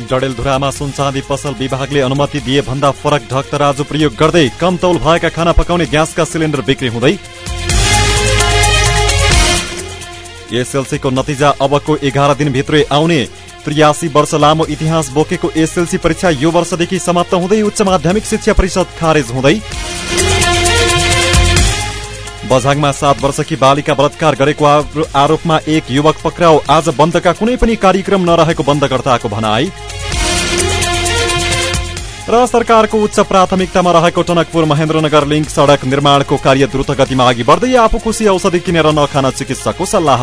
डडेलधुरामा सुनचाँदी पसल विभागले अनुमति दिए भन्दा फरक ढक तराजु प्रयोग गर्दै कम तौल भएका खाना पकाउने ग्यासका सिलिन्डर बिक्री हुँदै। एसएलसीको नतिजा अबको एघार दिनभित्रै आउने। त्रियासी वर्ष लामो इतिहास बोकेको एसएलसी परीक्षा यो वर्षदेखि समाप्त हुँदै उच्च माध्यमिक शिक्षा परिषद खारेज हुँदै। बझाङमा सात वर्षकी बालिका बलात्कार गरेको आरोपमा एक युवक पक्राउ। आज बन्दका कुनै पनि कार्यक्रम नरहेको बन्दकर्ताको भनाई। र सरकारको उच्च प्राथमिकतामा रहेको टनकपुर महेन्द्रनगर लिङ्क सड़क निर्माणको कार्य द्रुत गतिमा अघि बढ्दै आफू खुसी औषधि किनेर नखान चिकित्सकको सल्लाह।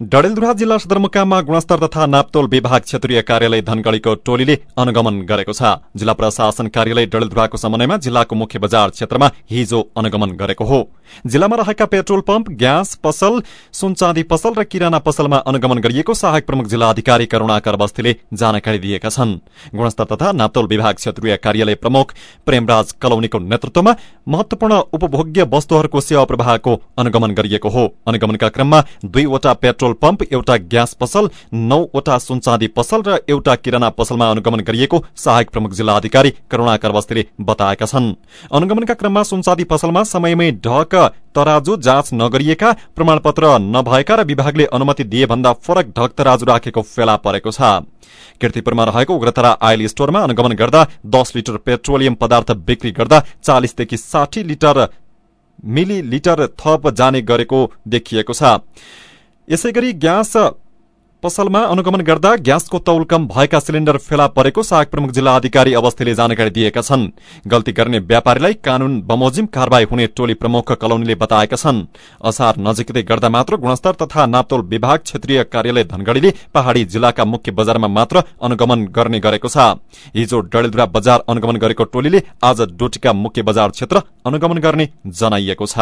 डडेलधुरा जिल्ला सदरमुकाममा गुणस्तर तथा नाप्तोल विभाग क्षेत्रीय कार्यालय धनगढ़ीको टोलीले अनुगमन गरेको छ। जिल्ला प्रशासन कार्यालय डडेलधुराको समन्वयमा जिल्लाको मुख्य बजार क्षेत्रमा हिजो अनुगमन गरेको हो। जिल्लामा रहेका पेट्रोल पम्प ग्यास पसल सुनचाँदी पसल र किराना पसलमा अनुगमन गरिएको सहायक प्रमुख जिल्ला अधिकारी करूणाकर बस्तीले जानकारी दिएका छन्। गुणस्तर तथा नाप्तोल विभाग क्षेत्रीय कार्यालय प्रमुख प्रेमराज कलौनीको नेतृत्वमा महत्वपूर्ण उपभोग्य वस्तुहरूको सेवा प्रवाहको अनुगमन गरिएको हो। अनुगमनका क्रममा दुईवटा पेट्रोल पेट्रोल पम्प एउटा ग्यास पसल नौवटा सुनचाँदी पसल र एउटा किराना पसलमा अनुगमन गरिएको सहायक प्रमुख जिल्ला अधिकारी करूणाकर बस्तीले बताएका छन्। अनुगमनका क्रममा सुनचाँदी पसलमा समयमै ढक तराजु जाँच नगरिएका प्रमाणपत्र नभएका र विभागले अनुमति दिए भन्दा फरक ढक तराजु राखेको फेला परेको छ। किर्तिपुरमा रहेको उग्रतरा आयल स्टोरमा अनुगमन गर्दा दस लिटर पेट्रोलियम पदार्थ बिक्री गर्दा चालिसदेखि साठी लिटर मिली लिटर थप जाने गरेको देखिएको छ। यसै गरी ग्यास पसलमा अनुगमन गर्दा ग्यासको तौल कम भएका सिलिण्डर फेला परेको सहायक प्रमुख जिल्ला अधिकारी अवस्थीले जानकारी दिएका छन्। गल्ती गर्ने व्यापारीलाई कानून बमोजिम कार्यवाही हुने टोली प्रमुख कलौनीले बताएका छन्। असार नजिकै गर्दा मात्र गुणस्तर तथा नाप्तोल विभाग क्षेत्रीय कार्यालय धनगढ़ीले पहाड़ी जिल्लाका मुख्य बजारमा मात्र अनुगमन गर्ने गरेको छ। हिजो डडेलधुरा बजार अनुगमन गरेको टोलीले आज डोटीका मुख्य बजार क्षेत्र अनुगमन गर्ने जनाइएको छ।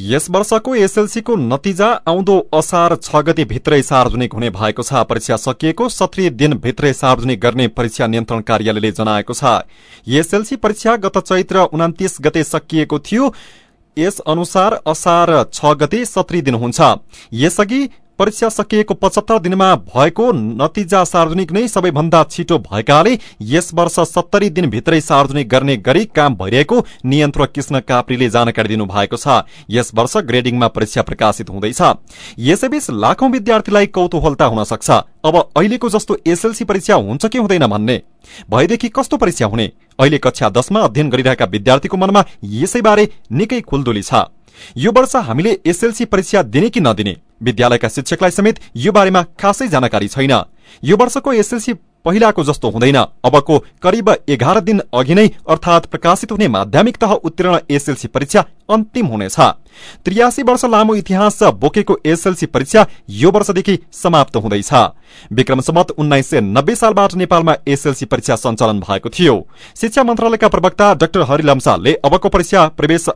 यस वर्षको एसएलसीको नतिजा आउँदो असार छ गति भित्रै सार्वजनिक हुने भएको छ। परीक्षा सकिएको सत्रीय दिनभित्रै सार्वजनिक गर्ने परीक्षा नियन्त्रण कार्यालयले जनाएको छ। एसएलसी परीक्षा गत चैत्र उनातिस गते सकिएको थियो। यस अनुसार असार छ गते सत्री दिन हुन्छ। यसअघि परीक्षा सकिएको पचहत्तर दिनमा भएको नतिजा सार्वजनिक नै सबैभन्दा छिटो भएकाले यस वर्ष सत्तरी दिनभित्रै सार्वजनिक गर्ने गरी काम भइरहेको नियन्त्रक कृष्ण काप्रीले जानकारी दिनुभएको छ। यस वर्ष ग्रेडिङमा परीक्षा प्रकाशित हुँदैछ। यसैबीच लाखौं विद्यार्थीलाई कौतूहलता हुन सक्छ। अब अहिलेको जस्तो एसएलसी परीक्षा हुन्छ कि हुँदैन भन्ने? भएदेखि कस्तो परीक्षा हुने? अहिले कक्षा दशमा अध्ययन गरिरहेका विद्यार्थीको मनमा यसैबारे निकै खुल्दुली छ। यो वर्ष हामीले एसएलसी परीक्षा दिने कि नदिने? विद्यालयका शिक्षकलाई समेत यो बारेमा खासै जानकारी छैन। यो वर्षको एसएलसी पहिलाको जस्तो हुँदैन। अबको करिब एघार दिन अघि नै अर्थात प्रकाशित हुने माध्यमिक तह उत्तीर्ण एसएलसी परीक्षा अन्तिम हुनेछ। त्रियासी वर्ष लामो इतिहास बोकेको एसएलसी परीक्षा यो वर्षदेखि समाप्त हुँदैछ। विक्रम सम्मत उन्नाइस सय नब्बे सालबाट नेपालमा एसएलसी परीक्षा सञ्चालन भएको थियो। शिक्षा मन्त्रालयका प्रवक्ता डाक्टर हरि लम्सालले अबको परीक्षा प्रवेश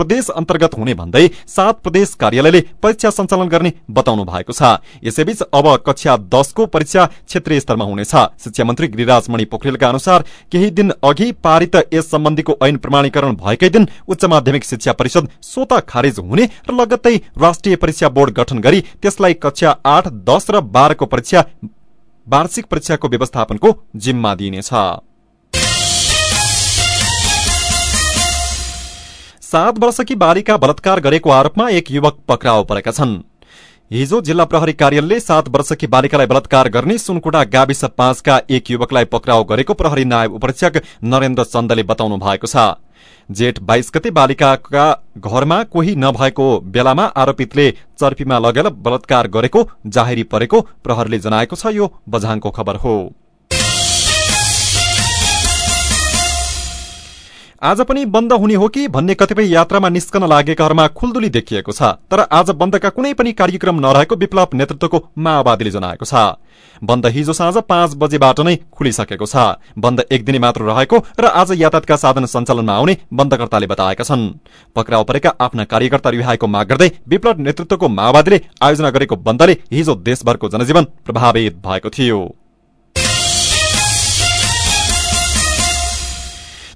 प्रदेश अन्तर्गत हुने भन्दै सात प्रदेश कार्यालयले परीक्षा सञ्चालन गर्ने बताउनु भएको छ। यसैबीच अब कक्षा दशको परीक्षा क्षेत्रीय स्तरमा हुनेछ। शिक्षा मन्त्री गिरिराज मणि पोखरेलका अनुसार केही दिन अघि पारित यस सम्बन्धीको ऐन प्रमाणीकरण भएकै दिन उच्च माध्यमिक शिक्षा परिषद स्वत खारेज हुने र लगत्तै राष्ट्रिय परीक्षा बोर्ड गठन गरी त्यसलाई कक्षा आठ दश र बाह्रको परीक्षा वार्षिक परीक्षाको व्यवस्थापनको जिम्मा दिइनेछ। सात वर्षकी बालिका बलात्कार गरेको आरोपमा एक युवक पक्राउ परेका छन्। हिजो जिल्ला प्रहरी कार्यालयले सात वर्षकी बालिकालाई बलात्कार गर्ने सुनकुटा गाविस पाँचका एक युवकलाई पक्राउ गरेको प्रहरी नायब उपरीक्षक नरेन्द्र चन्दले बताउनु भएको छ। जेठ बाइस गते बालिकाका घरमा कोही नभएको बेलामा आरोपितले चर्पीमा लगेर बलात्कार गरेको जाहेरी परेको प्रहरीले जनाएको छ। यो बझाङको खबर हो। आज पनि बन्द हुने हो कि भन्ने कतिपय यात्रामा निस्कन लागेकाहरूमा खुल्दुली देखिएको छ तर आज बन्दका कुनै पनि कार्यक्रम नरहेको विप्लव नेतृत्वको माओवादीले जनाएको छ। बन्द हिजो साँझ पाँच बजेबाट नै खुलिसकेको छ। बन्द एक दिने मात्र रहेको र आज यातायातका साधन सञ्चालनमा आउने बन्दकर्ताले बताएका छन्। पक्राउ परेका आफ्ना कार्यकर्ता रिहाएको माग गर्दै विप्लव नेतृत्वको माओवादीले आयोजना गरेको बन्दले हिजो देशभरको जनजीवन प्रभावित भएको थियो।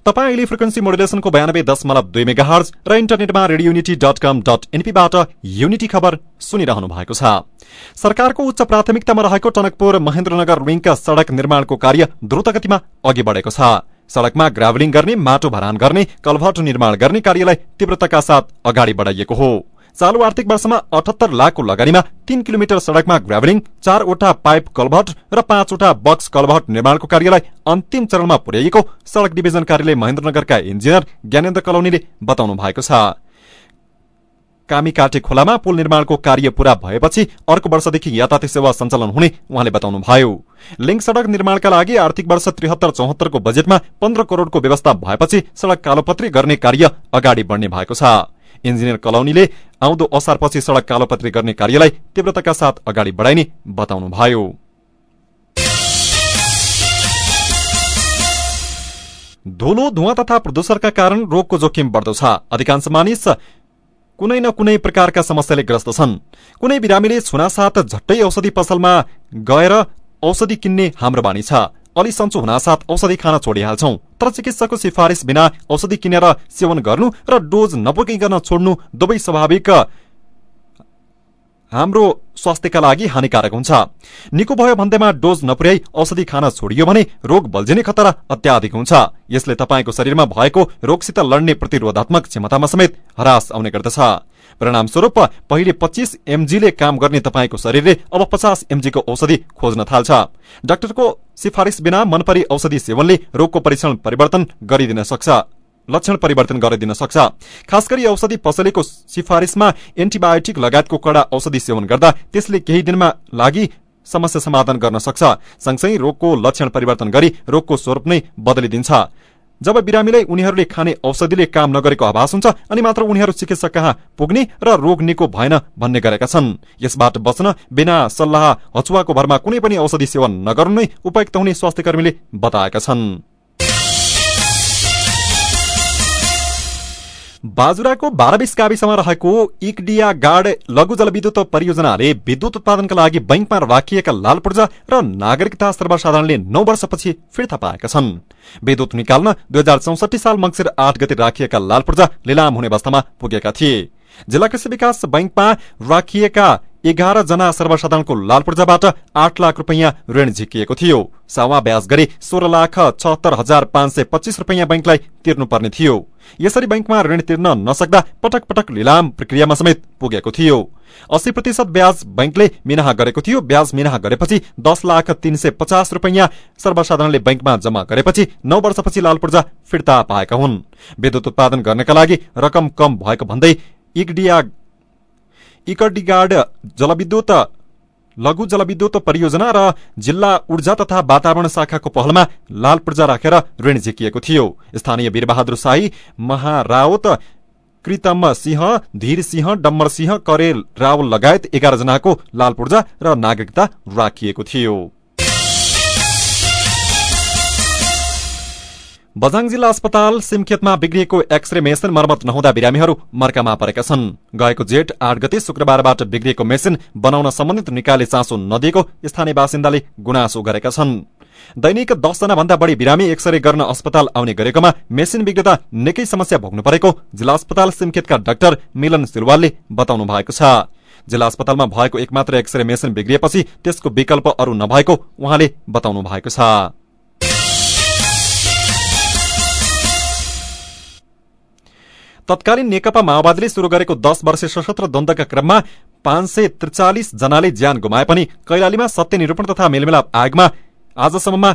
तपाईँ अहिले फ्रिक्वेन्सी मोडुलेसनको बयानब्बे दशमलव दुई मेगा हर्ज र इन्टरनेटमा Radio Unity dot com dot एनपीबाट Unity खबर सुनिरहनु भएको छ। सरकारको उच्च प्राथमिकतामा रहेको टनकपुर महेन्द्रनगर रिङका सड़क निर्माणको कार्य द्रुतगतिमा अघि बढेको छ। सड़कमा ग्राभलिङ गर्ने माटो भरान गर्ने कलभट निर्माण गर्ने कार्यलाई तीव्रताका साथ अगाडि बढाइएको हो। चालू आर्थिक वर्षमा अठहत्तर लाखको लगानीमा तीन किलोमिटर सड़कमा ग्राभलिङ चारवटा पाइप कलभट र पाँचवटा बक्स कलभट निर्माणको कार्यलाई अन्तिम चरणमा पुर्याइएको सड़क डिभिजन कार्यालय महेन्द्रनगरका इन्जिनियर ज्ञानेन्द्र कलौनीले बताउनु भएको छ। कामीकाटे खोलामा पुल निर्माणको कार्य पूरा भएपछि अर्को वर्षदेखि यातायात सेवा सञ्चालन हुने उहाँले बताउनुभयो। लिङ्क सड़क निर्माणका लागि आर्थिक वर्ष त्रिहत्तर चौहत्तरको बजेटमा पन्ध्र करोड़को व्यवस्था भएपछि सड़क कालोपत्री गर्ने कार्य अगाडि बढ्ने भएको छ। इन्जिनियर कलौनीले आउँदो असारपछि सड़क कालोपत्री गर्ने कार्यलाई तीव्रताका साथ अगाडि बढाइने बताउनुभयो। धुलो धुवा तथा प्रदूषणका कारण रोगको जोखिम बढ्दो छ अधिकांश मानिस कुनै न कुनै प्रकारका समस्याले ग्रस्त छन्। कुनै बिरामीले छुनासाथ झट्टै औषधि पसलमा गएर औषधि किन्ने हाम्रो बानी छ। अलि सन्चो हुनासाथ औषधि खान छोडिहाल्छौं। तर चिकित्सकको सिफारिस बिना औषधि किनेर सेवन गर्नु र डोज नपुगिकन छोड्नु दुवै स्वाभाविक। हाम्रो स्वास्थ्यका लागि हानिकारक हुन्छ। निको भयो भन्दैमा डोज नपुर्याई औषधि खान छोडियो भने रोग बल्झिने खतरा अत्याधिक हुन्छ। यसले तपाईँको शरीरमा भएको रोगसित लड्ने प्रतिरोधात्मक क्षमतामा समेत हरास आउने गर्दछ। परिणामस्वरूप पहिले पच्चिस एमजीले काम गर्ने तपाईँको शरीरले अब पचास एमजीको औषधि खोज्न थाल्छ। डाक्टरको सिफारिस बिना मनपरी औषधि सेवनले रोगको परीक्षण परिवर्तन गरिदिन सक्छ। लक्षण परिवर्तन गरिदिन सक्छ। खास गरी औषधि पसलेको सिफारिसमा एन्टिबायोटिक लगायतको कडा औषधि सेवन गर्दा त्यसले केही दिनमा लागि समस्या समाधान गर्न सक्छ। सँगसँगै रोगको लक्षण परिवर्तन गरी रोगको स्वरूप नै बदलिदिन्छ। जब बिरामीलाई उनीहरूले खाने औषधिले काम नगरेको आभास हुन्छ अनि मात्र उनीहरू चिकित्सक कहाँ पुग्ने र रोग निको भएन भन्ने गरेका छन्। यसबाट बच्न बिना सल्लाह हचुवाको भरमा कुनै पनि औषधि सेवन नगर्नु नै उपयुक्त हुने स्वास्थ्य कर्मीले बताएका छन्। बाजुराको बाह्रबिस गाविसमा रहेको इकडिया गाड लघु जलविद्युत परियोजनाले विद्युत उत्पादनका लागि बैंकमा राखिएका लाल पूर्जा र नागरिकता सर्वसाधारणले नौ वर्षपछि फिर्ता पाएका छन्। विद्युत निकाल्न दुई हजार चौसठी साल मङ्सिर आठ गति राखिएका लाल पूर्जा लिलाम हुने अवस्थामा पुगेका थिए। जिल्ला कृषि विकास बैंकमा राखिएका एघार जना सर्वसाधारणको लाल पूर्जाबाट आठ लाख रुपियाँ ऋण झिकिएको थियो। सावा ब्याज गरी सोह्र लाख छहत्तर हजार पाँच सय पच्चिस रुपियाँ बैंकलाई तिर्नुपर्ने थियो। यसरी बैंकमा ऋण तिर्न नसक्दा पटक पटक लिलाम प्रक्रियामा समेत पुगेको थियो। अस्सी प्रतिशत ब्याज बैंकले मिनाहा गरेको थियो। ब्याज मिनाहा गरेपछि दस लाख तीन सय पचास रुपियाँ सर्वसाधारणले बैंकमा जम्मा गरेपछि नौ वर्षपछि लाल पूर्जा फिर्ता पाएका हुन्। विद्युत उत्पादन गर्नका लागि रकम कम भएको भन्दै इगडिया इकडिगाड जलविद्युत लघु जलविद्युत परियोजना र जिल्ला ऊर्जा तथा वातावरण शाखाको पहलमा लाल पूर्जा राखेर ऋण झिकिएको थियो। स्थानीय वीरबहादुर शाही महारावत कृतम सिंह धीर सिंह डम्बर सिंह करेल रावल लगायत एघार जनाको लाल पूर्जा र नागरिकता राखिएको थियो। बझाङ जिल्ला अस्पताल सिमखेतमा बिग्रिएको एक्सरे मेसिन मर्मत नहुँदा बिरामीहरू मर्कामा परेका छन्। गएको जेठ आठ गते शुक्रबारबाट बिग्रिएको मेसिन बनाउन सम्बन्धित निकायले चासो नदिएको स्थानीय बासिन्दाले गुनासो गरेका छन्। दैनिक दसजना भन्दा बढी बिरामी एक्सरे गर्न अस्पताल आउने गरेकोमा मेसिन बिग्रदा निकै समस्या भोग्नु परेको जिल्ला अस्पताल सिमखेतका डाक्टर मिलन सिलवालले बताउनु भएको छ। जिल्ला अस्पतालमा भएको एकमात्र एक्सरे मेसिन बिग्रिएपछि त्यसको विकल्प अरू नभएको उहाँले बताउनु भएको छ। तत्कालीन नेकपा माओवादीले शुरू गरेको दश वर्ष सशस्त्र द्वन्दका क्रममा पाँच सय त्रिचालिस जनाले ज्यान गुमाए पनि कैलालीमा सत्य निरूपण तथा मेलमिलाप आयोगमा आजसम्ममा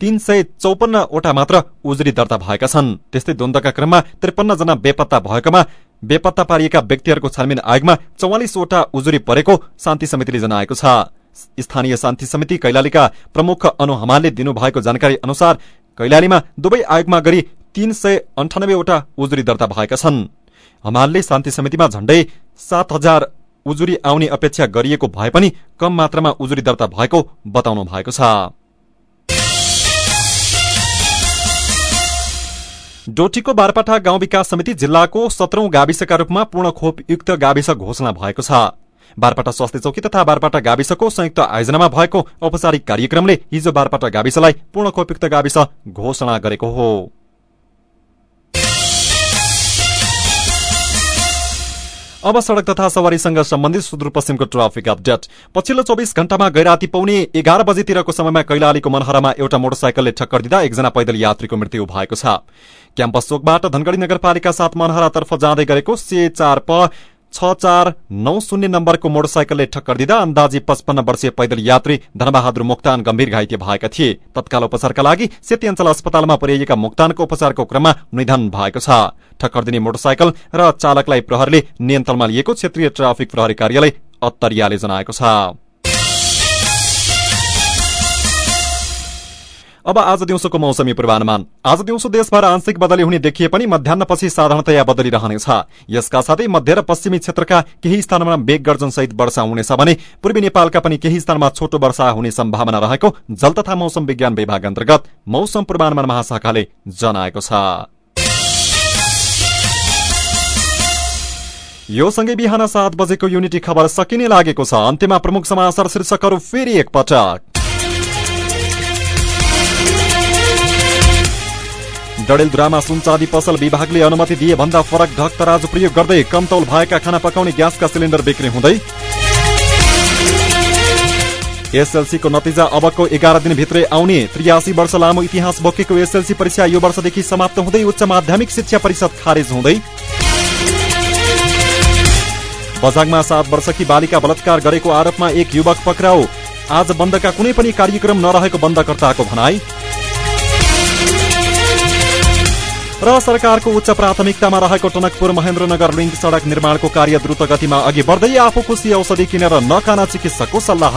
तीन सय चौपन्नवटा मात्र उजुरी दर्ता भएका छन्। त्यस्तै द्वन्दका क्रममा त्रिपन्न जना बेपत्ता भएकोमा बेपत्ता पारिएका व्यक्तिहरूको छानबिन आयोगमा चौवालिसवटा उजुरी परेको शान्ति समितिले जनाएको छ। स्थानीय शान्ति समिति कैलालीका प्रमुख अनु हमालले दिनुभएको जानकारी अनुसार कैलालीमा दुवै आयोगमा गरी तीन सय अन्ठानब्बेवटा उजुरी दर्ता भएका छन्। हमालले शान्ति समितिमा झण्डै सात हजार उजुरी आउने अपेक्षा गरिएको भए पनि कम मात्रामा उजुरी दर्ता भएको बताउनु भएको छ। डोटीको बारपाटा गाउँ विकास समिति जिल्लाको सत्रौं गाविसका रूपमा पूर्ण खोपयुक्त गाविस घोषणा भएको छ। बारपाटा स्वास्थ्य चौकी तथा बारपाटा गाविसको संयुक्त आयोजनामा भएको औपचारिक कार्यक्रमले हिजो बारपाटा गाविसलाई पूर्ण खोपयुक्त गाविस घोषणा गरेको हो। अब सड़क तथा सवारीसँग सम्बन्धित सुदूरपश्चिमको ट्राफिक अपडेट। पछिल्लो चौबिस घण्टामा गैराती पाउने एघार बजेतिरको समयमा कैलालीको मनहरामा एउटा मोटरसाइकलले ठक्कर दिँदा एकजना पैदल यात्रीको मृत्यु भएको छ। क्याम्पस चोकबाट धनगढ़ी नगरपालिका साथ मनहरातर्फ जाँदै गरेको से चार प छ चार नौ शून्य नम्बरको मोटरसाइकलले ठक्कर दिँदा अन्दाजी पचपन्न वर्षीय पैदल यात्री धनबहादुर मोक्तान गम्भीर घाइते भएका थिए। तत्काल उपचारका लागि सेती अञ्चल अस्पतालमा पुर्याइएका मोक्तानको उपचारको क्रममा निधन भएको छ। ठक्कर दिने मोटरसाइकल र चालकलाई प्रहरीले नियन्त्रणमा लिएको क्षेत्रीय ट्राफिक प्रहरी कार्यालय अत्तरियाले जनाएको छ। अब आज दिउँसोको मौसमी पूर्वानुमान। आज दिउँसो देशभर आंशिक बदली हुने देखिए पनि मध्याहपछि साधारणतया बदली रहनेछ यसका साथै मध्य र पश्चिमी क्षेत्रका केही स्थानमा मेघ गर्जनसहित वर्षा हुनेछ भने पूर्वी नेपालका पनि केही स्थानमा छोटो वर्षा हुने सम्भावना रहेको जल तथा मौसम विज्ञान विभाग अन्तर्गत मौसम पूर्वानुमान महाशाखाले जनाएको छ। यो सँगै बिहान सात बजेको युनिटी खबर सकिने लागेको छ। अन्त्यमा प्रमुख समाचार शीर्षकहरू फेरि एकपटक। डडेलधुरामा सुनचाँदी पसल विभागले अनुमति दिए भन्दा फरक ढक तराजु प्रयोग गर्दै कमतौल भएका खाना पकाउने ग्यासका सिलिन्डर बिक्री हुँदै। एसएलसीको नतिजा अबको एघार दिनभित्रै आउने। त्रियासी वर्ष लामो इतिहास बोकेको एसएलसी परीक्षा यो वर्षदेखि समाप्त हुँदै उच्च माध्यमिक शिक्षा परिषद खारेज हुँदै। बजाङमा सात वर्षकी बालिका बलात्कार गरेको आरोपमा एक युवक पक्राउ। आज बन्दका कुनै पनि कार्यक्रम नरहेको बन्दकर्ताको भनाई। र सरकारको उच्च प्राथमिकतामा रहेको टनकपुर महेन्द्रनगर लिङ्क सड़क निर्माणको कार्य द्रुत गतिमा अघि बढ्दै आफू खुसी औषधि किनेर नखाना चिकित्सकको सल्लाह।